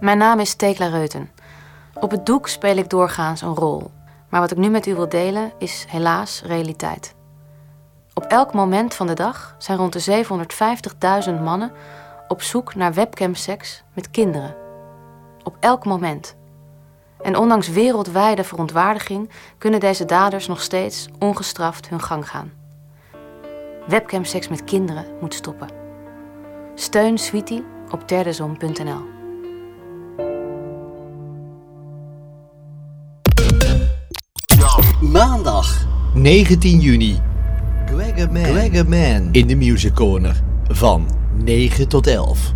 Mijn naam is Tekla Reuten. Op het doek speel ik doorgaans een rol. Maar wat ik nu met u wil delen is helaas realiteit. Op elk moment van de dag zijn rond de 750.000 mannen op zoek naar webcamseks met kinderen. Op elk moment. En ondanks wereldwijde verontwaardiging kunnen deze daders nog steeds ongestraft hun gang gaan. Webcamseks met kinderen moet stoppen. Steun Sweetie op derdezon.nl. Maandag 19 juni Gregor Man. Gregor Man in de Music Corner van 9 tot 11.